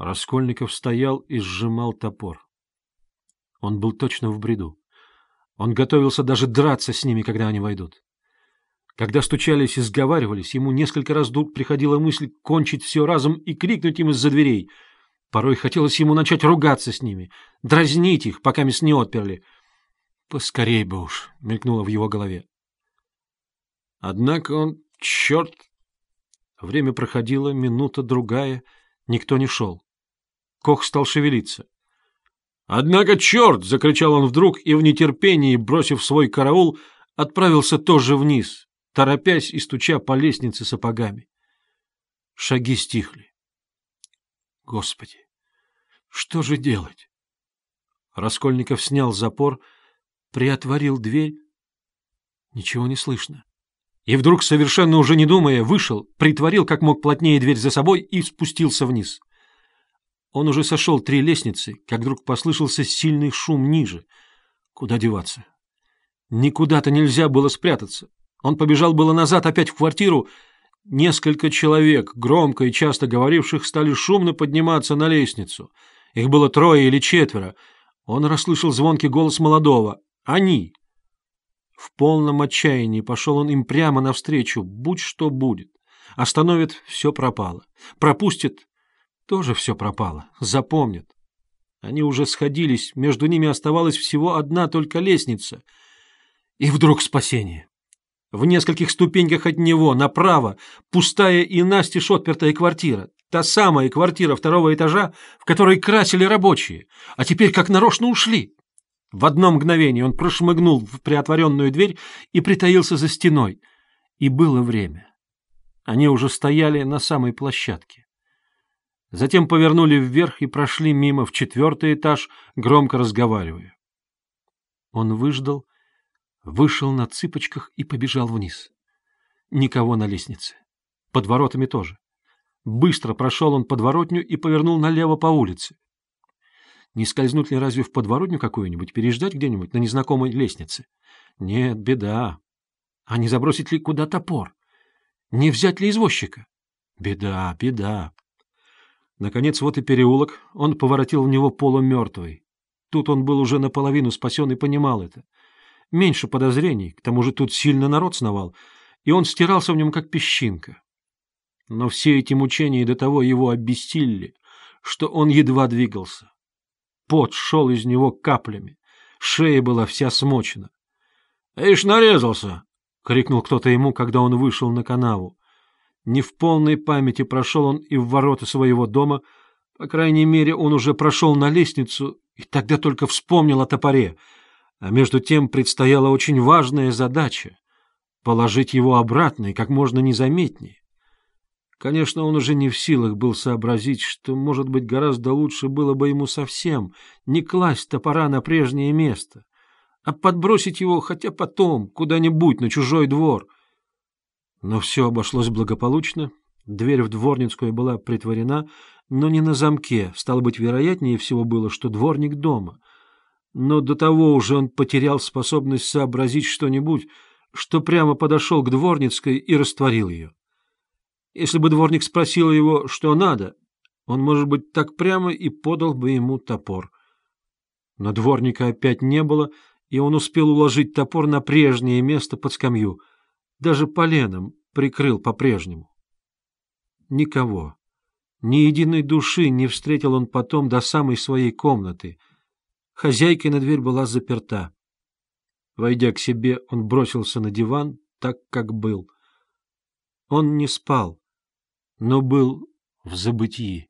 Раскольников стоял и сжимал топор. Он был точно в бреду. Он готовился даже драться с ними, когда они войдут. Когда стучались и сговаривались, ему несколько раз вдруг приходила мысль кончить все разом и крикнуть им из-за дверей. Порой хотелось ему начать ругаться с ними, дразнить их, пока мяс не отперли. «Поскорей бы уж», — мелькнуло в его голове. Однако он, черт... Время проходило, минута, другая, никто не шел. Кох стал шевелиться. «Однако, черт!» — закричал он вдруг и в нетерпении, бросив свой караул, отправился тоже вниз, торопясь и стуча по лестнице сапогами. Шаги стихли. Господи, что же делать? Раскольников снял запор, приотворил дверь. Ничего не слышно. И вдруг, совершенно уже не думая, вышел, притворил как мог плотнее дверь за собой и спустился вниз. Он уже сошел три лестницы, как вдруг послышался сильный шум ниже. Куда деваться? Никуда-то нельзя было спрятаться. Он побежал было назад опять в квартиру. Несколько человек, громко и часто говоривших, стали шумно подниматься на лестницу. Их было трое или четверо. Он расслышал звонкий голос молодого. «Они!» В полном отчаянии пошел он им прямо навстречу, будь что будет. Остановит — все пропало. Пропустит тоже все пропало. Запомнят. Они уже сходились, между ними оставалась всего одна только лестница. И вдруг спасение. В нескольких ступеньках от него, направо, пустая и настежь отпертая квартира. Та самая квартира второго этажа, в которой красили рабочие, а теперь как нарочно ушли. В одно мгновение он прошмыгнул в приотворенную дверь и притаился за стеной. И было время. Они уже стояли на самой площадке. Затем повернули вверх и прошли мимо в четвертый этаж, громко разговаривая. Он выждал, вышел на цыпочках и побежал вниз. Никого на лестнице. Под воротами тоже. Быстро прошел он подворотню и повернул налево по улице. Не скользнуть ли разве в подворотню какую-нибудь, переждать где-нибудь на незнакомой лестнице? Нет, беда. А не забросить ли куда топор? Не взять ли извозчика? Беда, беда. Наконец, вот и переулок. Он поворотил в него полумертвый. Тут он был уже наполовину спасен и понимал это. Меньше подозрений, к тому же тут сильно народ сновал, и он стирался в нем, как песчинка. Но все эти мучения до того его обессилили, что он едва двигался. Пот шел из него каплями, шея была вся смочена. — Ишь, нарезался! — крикнул кто-то ему, когда он вышел на канаву. Не в полной памяти прошел он и в ворота своего дома, по крайней мере, он уже прошел на лестницу и тогда только вспомнил о топоре, а между тем предстояла очень важная задача — положить его обратно и как можно незаметнее. Конечно, он уже не в силах был сообразить, что, может быть, гораздо лучше было бы ему совсем не класть топора на прежнее место, а подбросить его хотя потом, куда-нибудь, на чужой двор — но все обошлось благополучно. Дверь в дворницкую была притворена, но не на замке. Стало быть, вероятнее всего было, что дворник дома. Но до того уже он потерял способность сообразить что-нибудь, что прямо подошел к дворницкой и растворил ее. Если бы дворник спросил его, что надо, он, может быть, так прямо и подал бы ему топор. Но дворника опять не было, и он успел уложить топор на прежнее место под скамью — даже поленом прикрыл по-прежнему. Никого, ни единой души не встретил он потом до самой своей комнаты. Хозяйкой на дверь была заперта. Войдя к себе, он бросился на диван, так, как был. Он не спал, но был в забытии.